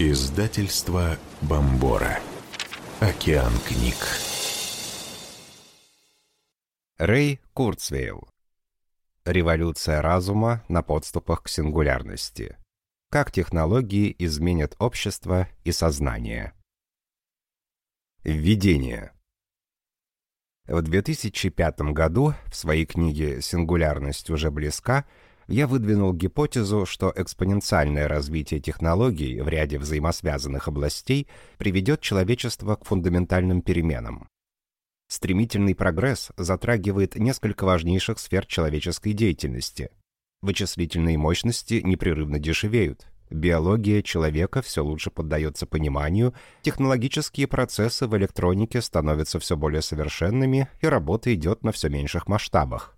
Издательство Бомбора. Океан книг. Рэй Курцвейл. Революция разума на подступах к сингулярности. Как технологии изменят общество и сознание. Введение. В 2005 году в своей книге «Сингулярность уже близка» я выдвинул гипотезу, что экспоненциальное развитие технологий в ряде взаимосвязанных областей приведет человечество к фундаментальным переменам. Стремительный прогресс затрагивает несколько важнейших сфер человеческой деятельности. Вычислительные мощности непрерывно дешевеют, биология человека все лучше поддается пониманию, технологические процессы в электронике становятся все более совершенными, и работа идет на все меньших масштабах.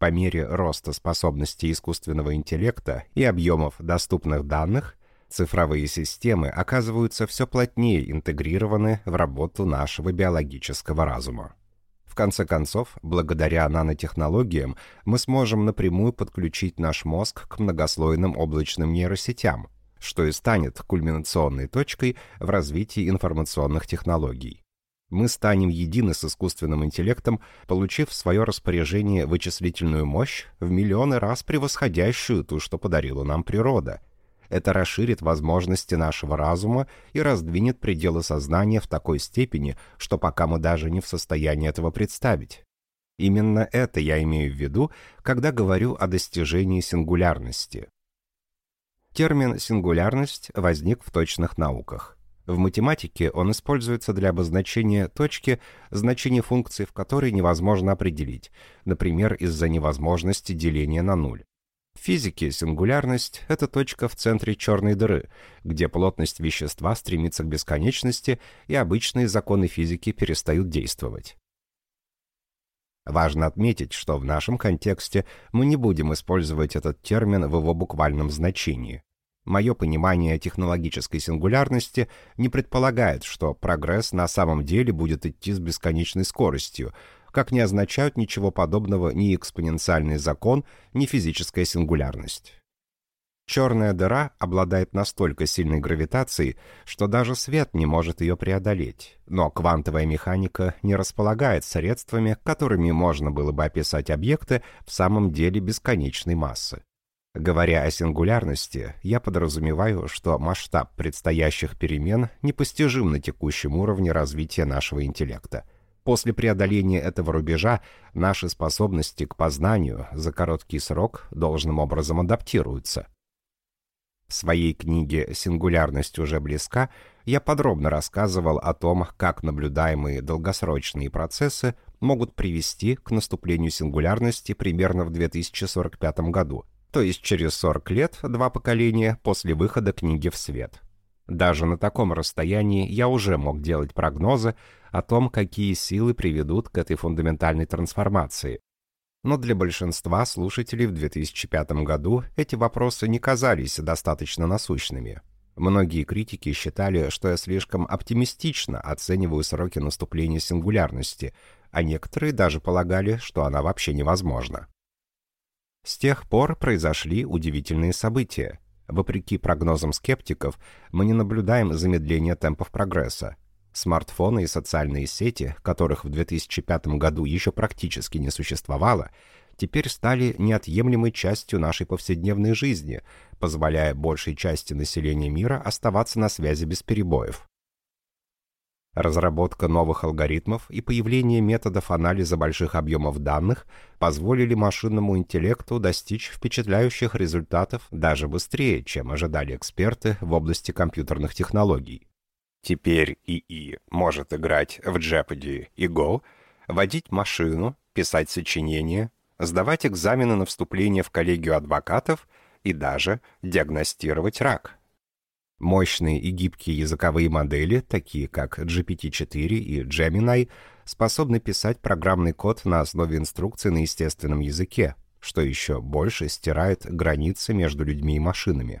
По мере роста способностей искусственного интеллекта и объемов доступных данных, цифровые системы оказываются все плотнее интегрированы в работу нашего биологического разума. В конце концов, благодаря нанотехнологиям, мы сможем напрямую подключить наш мозг к многослойным облачным нейросетям, что и станет кульминационной точкой в развитии информационных технологий мы станем едины с искусственным интеллектом, получив в свое распоряжение вычислительную мощь в миллионы раз превосходящую ту, что подарила нам природа. Это расширит возможности нашего разума и раздвинет пределы сознания в такой степени, что пока мы даже не в состоянии этого представить. Именно это я имею в виду, когда говорю о достижении сингулярности. Термин «сингулярность» возник в точных науках. В математике он используется для обозначения точки, значение функции в которой невозможно определить, например, из-за невозможности деления на нуль. В физике сингулярность — это точка в центре черной дыры, где плотность вещества стремится к бесконечности, и обычные законы физики перестают действовать. Важно отметить, что в нашем контексте мы не будем использовать этот термин в его буквальном значении. Мое понимание технологической сингулярности не предполагает, что прогресс на самом деле будет идти с бесконечной скоростью, как не означают ничего подобного ни экспоненциальный закон, ни физическая сингулярность. Черная дыра обладает настолько сильной гравитацией, что даже свет не может ее преодолеть, но квантовая механика не располагает средствами, которыми можно было бы описать объекты в самом деле бесконечной массы. Говоря о сингулярности, я подразумеваю, что масштаб предстоящих перемен непостижим на текущем уровне развития нашего интеллекта. После преодоления этого рубежа наши способности к познанию за короткий срок должным образом адаптируются. В своей книге «Сингулярность уже близка» я подробно рассказывал о том, как наблюдаемые долгосрочные процессы могут привести к наступлению сингулярности примерно в 2045 году – то есть через 40 лет, два поколения после выхода книги в свет. Даже на таком расстоянии я уже мог делать прогнозы о том, какие силы приведут к этой фундаментальной трансформации. Но для большинства слушателей в 2005 году эти вопросы не казались достаточно насущными. Многие критики считали, что я слишком оптимистично оцениваю сроки наступления сингулярности, а некоторые даже полагали, что она вообще невозможна. С тех пор произошли удивительные события. Вопреки прогнозам скептиков, мы не наблюдаем замедления темпов прогресса. Смартфоны и социальные сети, которых в 2005 году еще практически не существовало, теперь стали неотъемлемой частью нашей повседневной жизни, позволяя большей части населения мира оставаться на связи без перебоев. Разработка новых алгоритмов и появление методов анализа больших объемов данных позволили машинному интеллекту достичь впечатляющих результатов даже быстрее, чем ожидали эксперты в области компьютерных технологий. Теперь ИИ может играть в Jeopardy и Go, водить машину, писать сочинения, сдавать экзамены на вступление в коллегию адвокатов и даже диагностировать рак – Мощные и гибкие языковые модели, такие как GPT-4 и Gemini, способны писать программный код на основе инструкций на естественном языке, что еще больше стирает границы между людьми и машинами.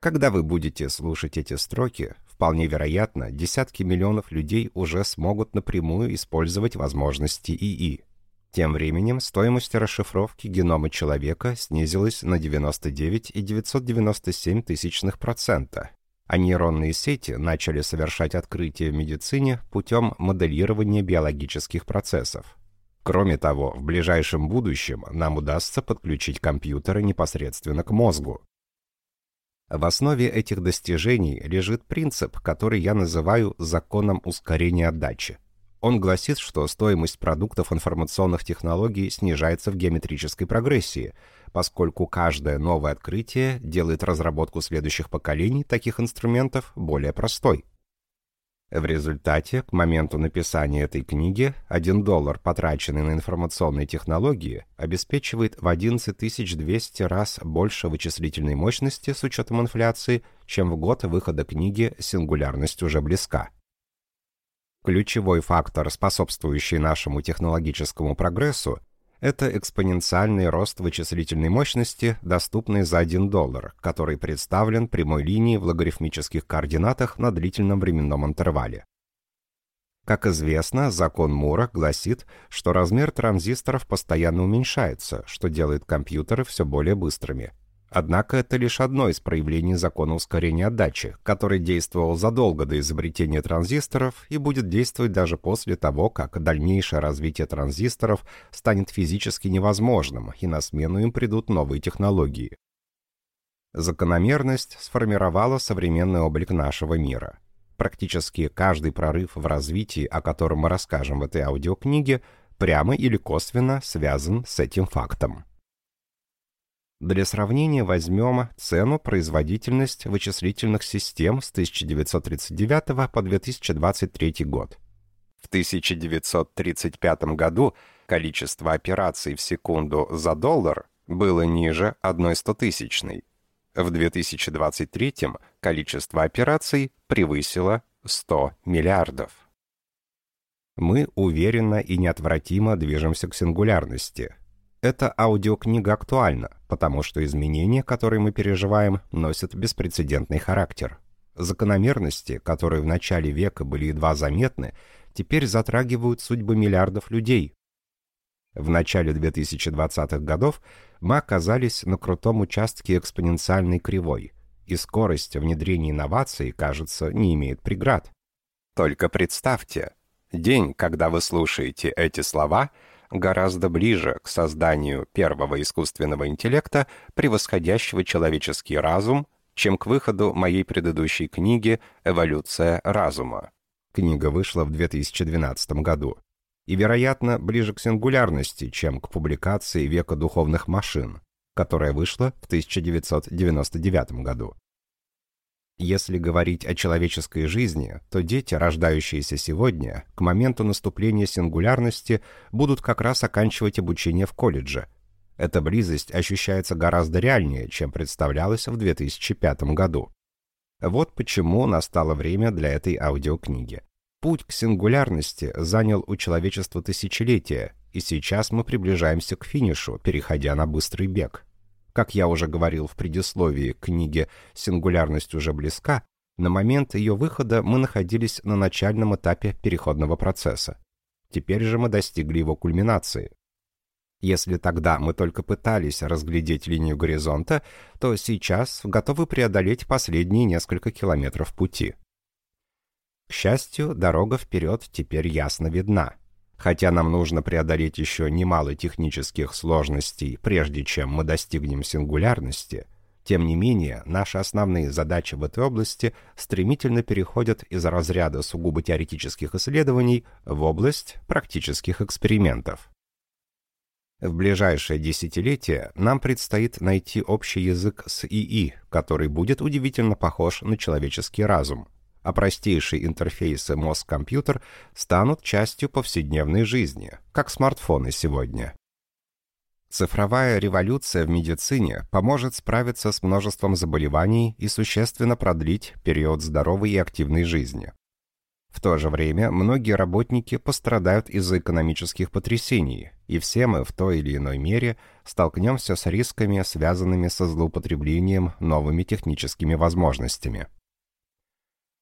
Когда вы будете слушать эти строки, вполне вероятно, десятки миллионов людей уже смогут напрямую использовать возможности ИИ. Тем временем стоимость расшифровки генома человека снизилась на 99,997%, а нейронные сети начали совершать открытия в медицине путем моделирования биологических процессов. Кроме того, в ближайшем будущем нам удастся подключить компьютеры непосредственно к мозгу. В основе этих достижений лежит принцип, который я называю законом ускорения отдачи. Он гласит, что стоимость продуктов информационных технологий снижается в геометрической прогрессии, поскольку каждое новое открытие делает разработку следующих поколений таких инструментов более простой. В результате, к моменту написания этой книги, 1 доллар, потраченный на информационные технологии, обеспечивает в 11200 раз больше вычислительной мощности с учетом инфляции, чем в год выхода книги «Сингулярность уже близка». Ключевой фактор, способствующий нашему технологическому прогрессу, это экспоненциальный рост вычислительной мощности, доступный за 1 доллар, который представлен прямой линией в логарифмических координатах на длительном временном интервале. Как известно, закон Мура гласит, что размер транзисторов постоянно уменьшается, что делает компьютеры все более быстрыми. Однако это лишь одно из проявлений закона ускорения отдачи, который действовал задолго до изобретения транзисторов и будет действовать даже после того, как дальнейшее развитие транзисторов станет физически невозможным, и на смену им придут новые технологии. Закономерность сформировала современный облик нашего мира. Практически каждый прорыв в развитии, о котором мы расскажем в этой аудиокниге, прямо или косвенно связан с этим фактом. Для сравнения возьмем цену производительность вычислительных систем с 1939 по 2023 год. В 1935 году количество операций в секунду за доллар было ниже 1 стотысячной. В 2023 количество операций превысило 100 миллиардов. Мы уверенно и неотвратимо движемся к сингулярности – эта аудиокнига актуальна, потому что изменения, которые мы переживаем, носят беспрецедентный характер. Закономерности, которые в начале века были едва заметны, теперь затрагивают судьбы миллиардов людей. В начале 2020-х годов мы оказались на крутом участке экспоненциальной кривой, и скорость внедрения инноваций, кажется, не имеет преград. Только представьте, день, когда вы слушаете эти слова – гораздо ближе к созданию первого искусственного интеллекта, превосходящего человеческий разум, чем к выходу моей предыдущей книги «Эволюция разума». Книга вышла в 2012 году. И, вероятно, ближе к сингулярности, чем к публикации «Века духовных машин», которая вышла в 1999 году. Если говорить о человеческой жизни, то дети, рождающиеся сегодня, к моменту наступления сингулярности, будут как раз оканчивать обучение в колледже. Эта близость ощущается гораздо реальнее, чем представлялась в 2005 году. Вот почему настало время для этой аудиокниги. Путь к сингулярности занял у человечества тысячелетия, и сейчас мы приближаемся к финишу, переходя на быстрый бег. Как я уже говорил в предисловии к книге «Сингулярность уже близка», на момент ее выхода мы находились на начальном этапе переходного процесса. Теперь же мы достигли его кульминации. Если тогда мы только пытались разглядеть линию горизонта, то сейчас готовы преодолеть последние несколько километров пути. К счастью, дорога вперед теперь ясно видна. Хотя нам нужно преодолеть еще немало технических сложностей, прежде чем мы достигнем сингулярности, тем не менее, наши основные задачи в этой области стремительно переходят из разряда сугубо теоретических исследований в область практических экспериментов. В ближайшее десятилетие нам предстоит найти общий язык с ИИ, который будет удивительно похож на человеческий разум, а простейшие интерфейсы мозг-компьютер станут частью повседневной жизни, как смартфоны сегодня. Цифровая революция в медицине поможет справиться с множеством заболеваний и существенно продлить период здоровой и активной жизни. В то же время многие работники пострадают из-за экономических потрясений, и все мы в той или иной мере столкнемся с рисками, связанными со злоупотреблением новыми техническими возможностями.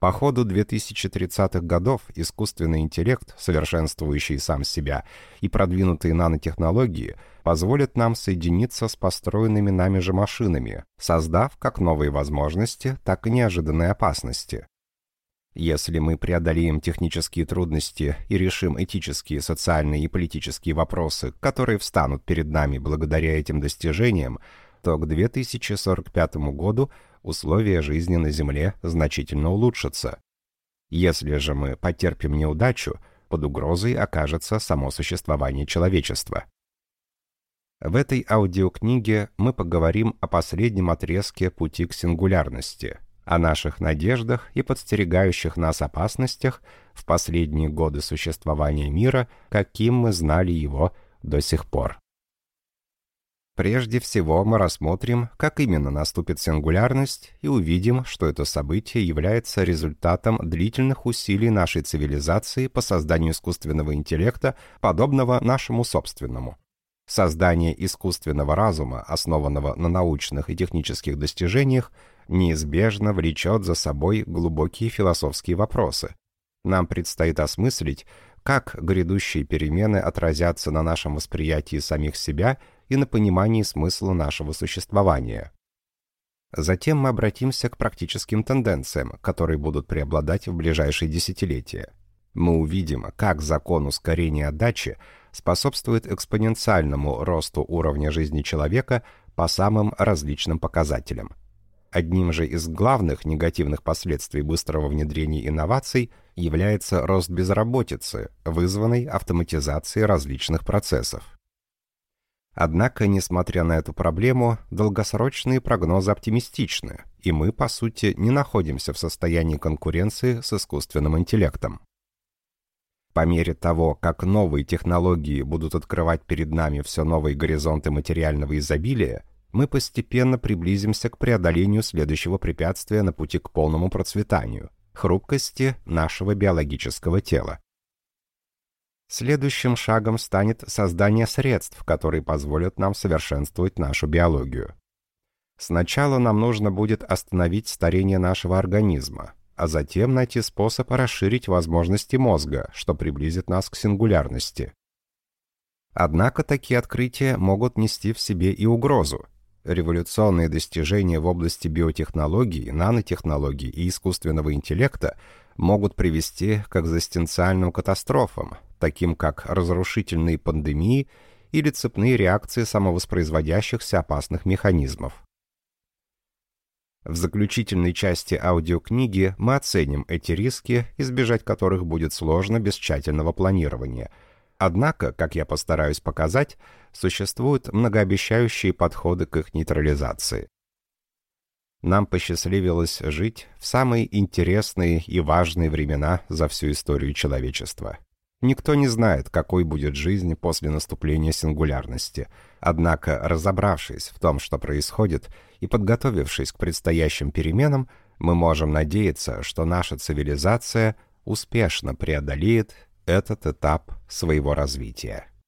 По ходу 2030-х годов искусственный интеллект, совершенствующий сам себя, и продвинутые нанотехнологии позволят нам соединиться с построенными нами же машинами, создав как новые возможности, так и неожиданные опасности. Если мы преодолеем технические трудности и решим этические, социальные и политические вопросы, которые встанут перед нами благодаря этим достижениям, то к 2045 году условия жизни на Земле значительно улучшатся. Если же мы потерпим неудачу, под угрозой окажется само существование человечества. В этой аудиокниге мы поговорим о последнем отрезке пути к сингулярности, о наших надеждах и подстерегающих нас опасностях в последние годы существования мира, каким мы знали его до сих пор. Прежде всего мы рассмотрим, как именно наступит сингулярность, и увидим, что это событие является результатом длительных усилий нашей цивилизации по созданию искусственного интеллекта, подобного нашему собственному. Создание искусственного разума, основанного на научных и технических достижениях, неизбежно влечет за собой глубокие философские вопросы. Нам предстоит осмыслить, как грядущие перемены отразятся на нашем восприятии самих себя и на понимании смысла нашего существования. Затем мы обратимся к практическим тенденциям, которые будут преобладать в ближайшие десятилетия. Мы увидим, как закон ускорения отдачи способствует экспоненциальному росту уровня жизни человека по самым различным показателям. Одним же из главных негативных последствий быстрого внедрения инноваций является рост безработицы, вызванный автоматизацией различных процессов. Однако, несмотря на эту проблему, долгосрочные прогнозы оптимистичны, и мы, по сути, не находимся в состоянии конкуренции с искусственным интеллектом. По мере того, как новые технологии будут открывать перед нами все новые горизонты материального изобилия, мы постепенно приблизимся к преодолению следующего препятствия на пути к полному процветанию – хрупкости нашего биологического тела. Следующим шагом станет создание средств, которые позволят нам совершенствовать нашу биологию. Сначала нам нужно будет остановить старение нашего организма, а затем найти способ расширить возможности мозга, что приблизит нас к сингулярности. Однако такие открытия могут нести в себе и угрозу. Революционные достижения в области биотехнологий, нанотехнологий и искусственного интеллекта могут привести к экзистенциальным катастрофам, таким как разрушительные пандемии или цепные реакции самовоспроизводящихся опасных механизмов. В заключительной части аудиокниги мы оценим эти риски, избежать которых будет сложно без тщательного планирования. Однако, как я постараюсь показать, существуют многообещающие подходы к их нейтрализации. Нам посчастливилось жить в самые интересные и важные времена за всю историю человечества. Никто не знает, какой будет жизнь после наступления сингулярности. Однако, разобравшись в том, что происходит, и подготовившись к предстоящим переменам, мы можем надеяться, что наша цивилизация успешно преодолеет этот этап своего развития.